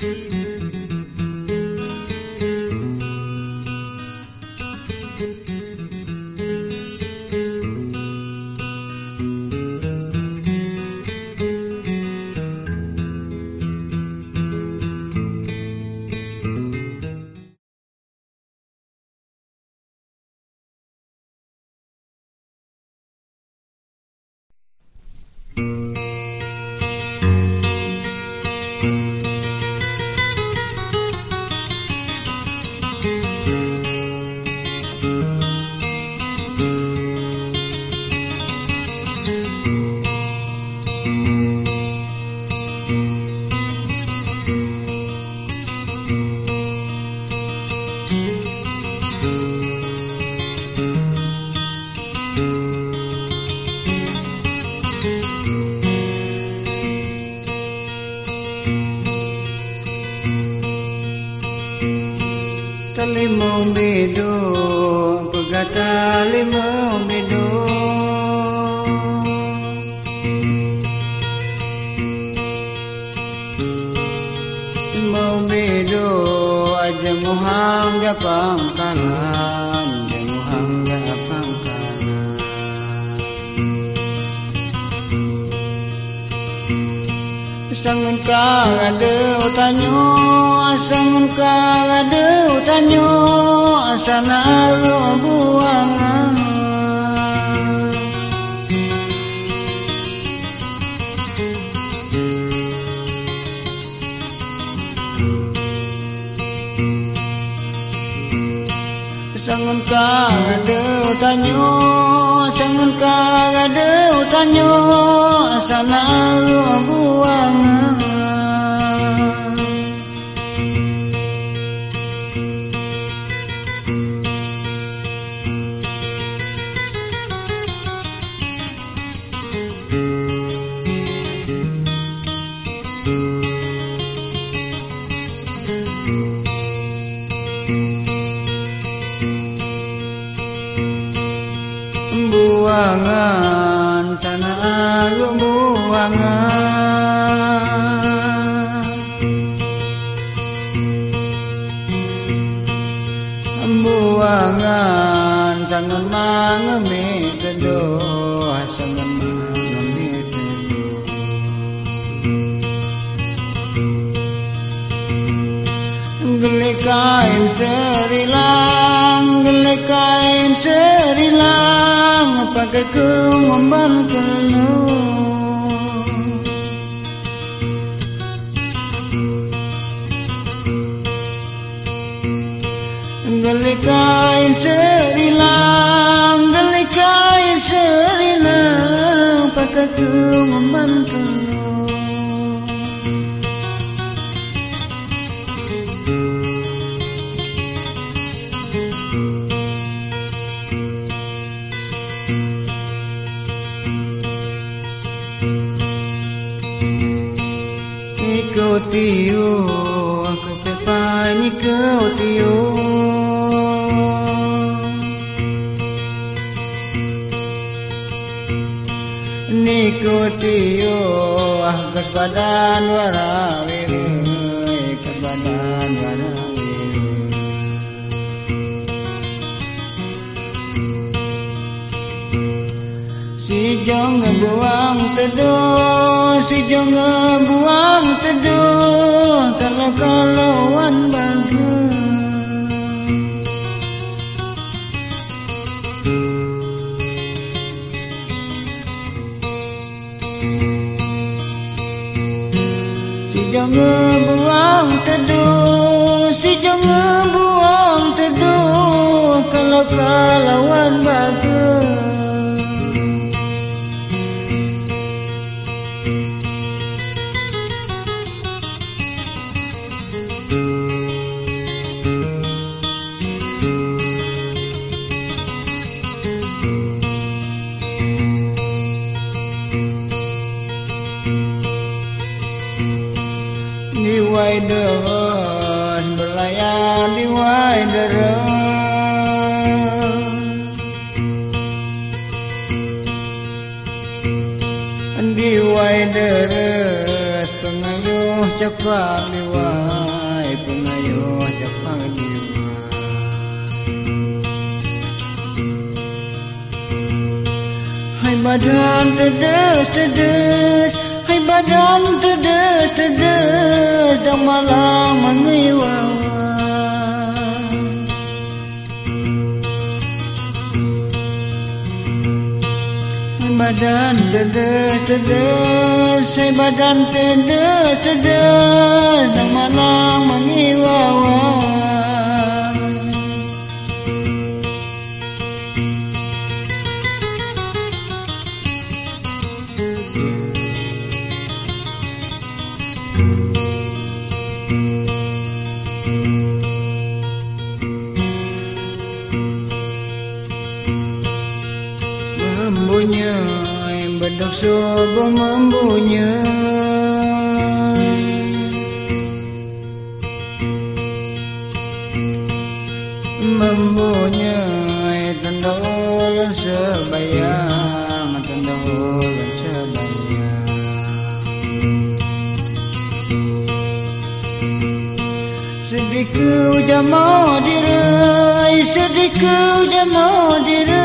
thank mm -hmm. you bedo pegata lima bedo. Mau bedo aja muhang japang kanan muhang japang kanan sangun ka ada utanyo sangun ka ada utanyo asana buang sangun ka ada utanyo sangun ka ada utanyo asana buang buangan tanah agung buangan pakai keumban penuh Gelikain serilang, gelikain serilang, pakai keumban penuh niku tiyo ah kesadan warawi kesadan warawi si jong buang teduh si jong buang teduh kalau kalauan bagus amor. Diwaider setengah cepat diwai pengayo cepat diwai Hai badan tedes tedes Hai badan tedes tedes Dang malam badan tedes tedes Hai badan tedes tedes Dan malam Beduk subuh membunyi. Membunyi tendulun sebayang Tendulun sebayang. Sedih kau jamah diri Sedih kau jamah diri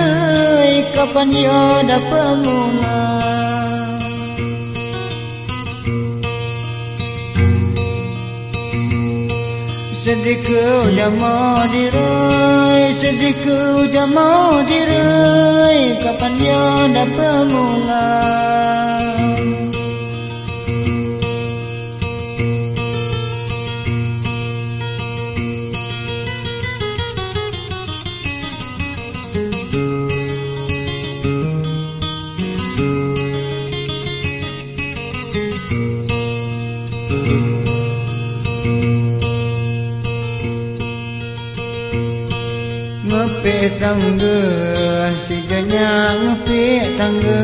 Kapan ia dapat mula? Sedih ke jama diri Sedih ke jama diri Kapan ia dapat mula tangga Si janya ngepe tangga.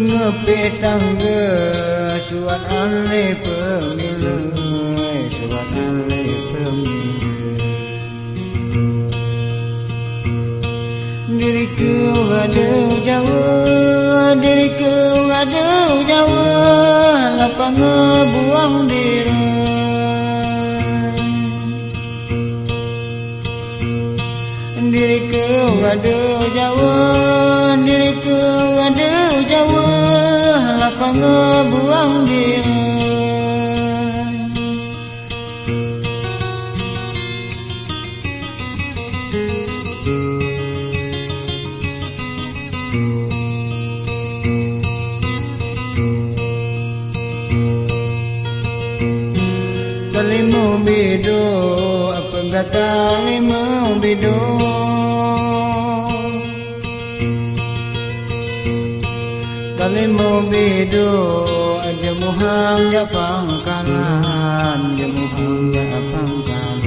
Ngepe tangga Suat ale pemilu Suat ale pemilu. Diriku ada jawa Diriku ada jawa Lapang ngebuang diri ada jawa Diriku ada jawa Lapang ngebuang diri. Kalimu bidu apa kata limu bidu ni mo bi do ya muham ya pang kanan ya muham ya pang kanan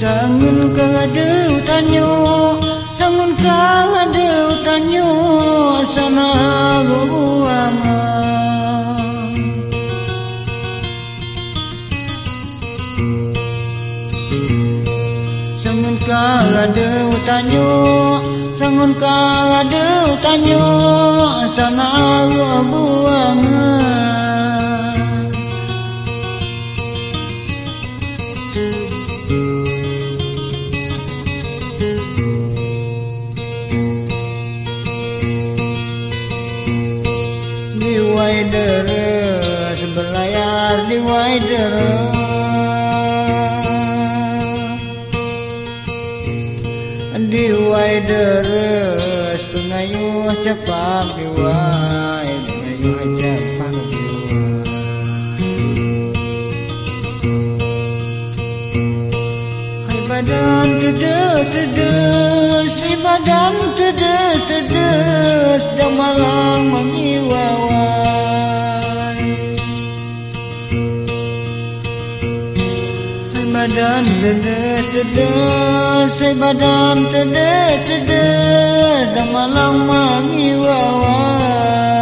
Jangan kau tanyo tanyo Sangun kada tanyo Sana gubuangan deres pengayuh cepak diwai pengayuh cepak diwai hai badan tedes tedes hai badan tedes tedes dan malang mengi badan terdeh terdeh Saya badan terdeh terdeh Dan malam mangi wawah